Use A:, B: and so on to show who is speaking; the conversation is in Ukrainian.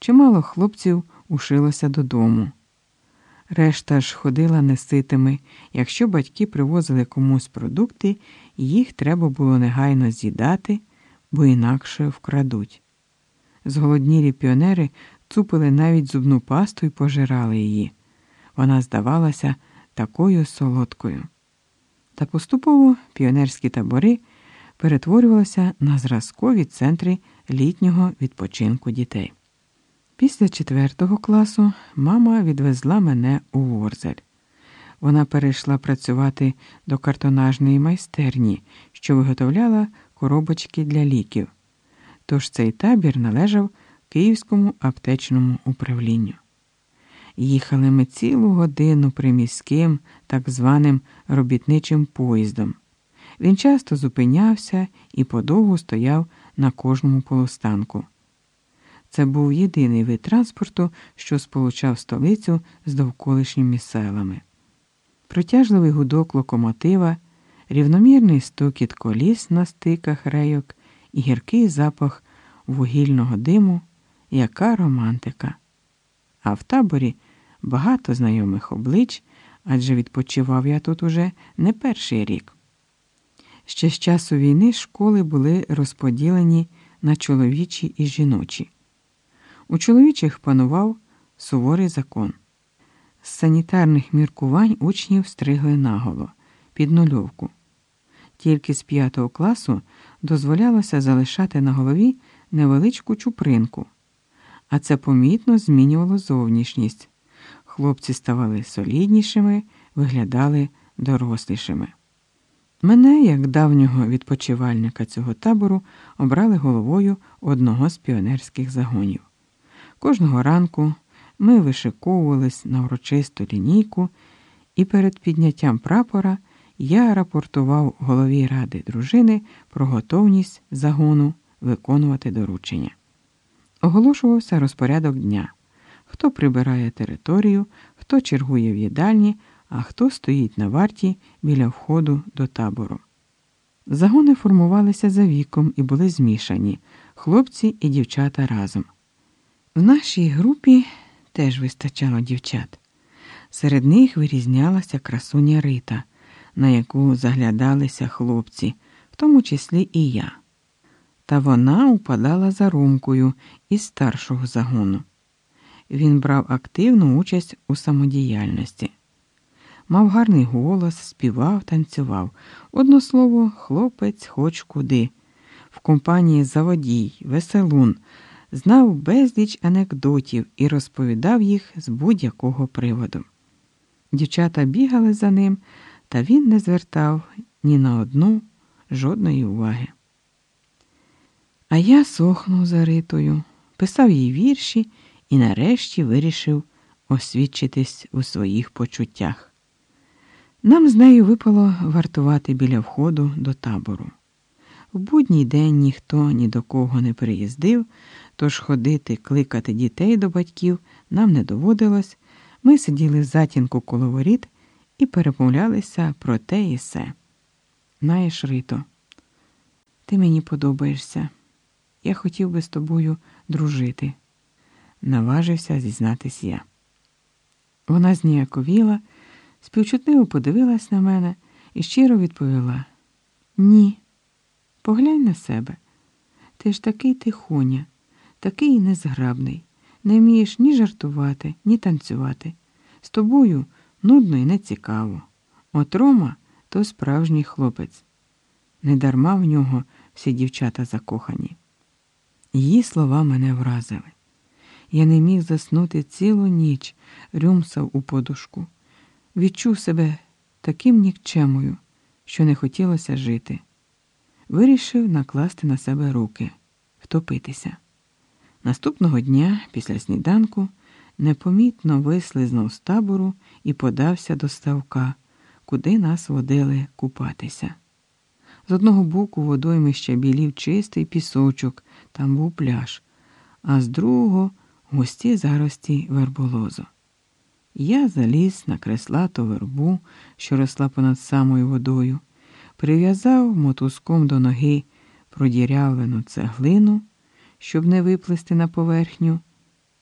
A: чимало хлопців ушилося додому. Решта ж ходила неситими. Якщо батьки привозили комусь продукти, їх треба було негайно з'їдати, бо інакше вкрадуть. Зголоднілі піонери цупили навіть зубну пасту і пожирали її. Вона здавалася такою солодкою. Та поступово піонерські табори перетворювалися на зразкові центри літнього відпочинку дітей. Після четвертого класу мама відвезла мене у Ворзель. Вона перейшла працювати до картонажної майстерні, що виготовляла коробочки для ліків. Тож цей табір належав Київському аптечному управлінню. Їхали ми цілу годину приміським, так званим робітничим поїздом. Він часто зупинявся і подовго стояв на кожному полустанку. Це був єдиний вид транспорту, що сполучав столицю з довколишніми селами. Протяжливий гудок локомотива, рівномірний стукіт коліс на стиках рейок і гіркий запах вугільного диму, яка романтика. А в таборі багато знайомих облич, адже відпочивав я тут уже не перший рік. Ще з часу війни школи були розподілені на чоловічі і жіночі. У чоловічих панував суворий закон. З санітарних міркувань учнів стригли наголо під нульовку. Тільки з п'ятого класу дозволялося залишати на голові невеличку чупринку, а це помітно змінювало зовнішність. Хлопці ставали соліднішими, виглядали дорослішими. Мене, як давнього відпочивальника цього табору, обрали головою одного з піонерських загонів. Кожного ранку ми вишиковувались на урочисту лінійку, і перед підняттям прапора я рапортував голові ради дружини про готовність загону виконувати доручення. Оголошувався розпорядок дня хто прибирає територію, хто чергує в їдальні, а хто стоїть на варті біля входу до табору. Загони формувалися за віком і були змішані хлопці і дівчата разом. В нашій групі теж вистачало дівчат. Серед них вирізнялася красуня Рита, на яку заглядалися хлопці, в тому числі і я. Та вона упадала за румкою із старшого загону. Він брав активну участь у самодіяльності. Мав гарний голос, співав, танцював. Одно слово, хлопець хоч куди. В компанії заводій, веселун, знав безліч анекдотів і розповідав їх з будь-якого приводу. Дівчата бігали за ним, та він не звертав ні на одну жодної уваги. А я сохнув за ритою, писав їй вірші і нарешті вирішив освідчитись у своїх почуттях. Нам з нею випало вартувати біля входу до табору. В будній день ніхто ні до кого не приїздив, тож ходити, кликати дітей до батьків нам не доводилось. Ми сиділи в затінку коло воріт і перемовлялися про те і се. Знаєш, Рито, ти мені подобаєшся. Я хотів би з тобою дружити наважився зізнатись я. Вона зніяковіла, співчутливо подивилась на мене і щиро відповіла: Ні, поглянь на себе. Ти ж такий тихоня, такий незграбний, не вмієш ні жартувати, ні танцювати. З тобою нудно і нецікаво. От Рома то справжній хлопець. Недарма в нього всі дівчата закохані. Її слова мене вразили. Я не міг заснути цілу ніч, рюмсав у подушку. Відчув себе таким нікчемою, що не хотілося жити. Вирішив накласти на себе руки, втопитися. Наступного дня, після сніданку, непомітно вислизнув з табору і подався до ставка, куди нас водили купатися. З одного боку водоймища білів чистий пісочок, там був пляж, а з другого густі зарості верболозу. Я заліз на креслату вербу, що росла понад самою водою, прив'язав мотузком до ноги продірявлену цеглину, щоб не виплисти на поверхню.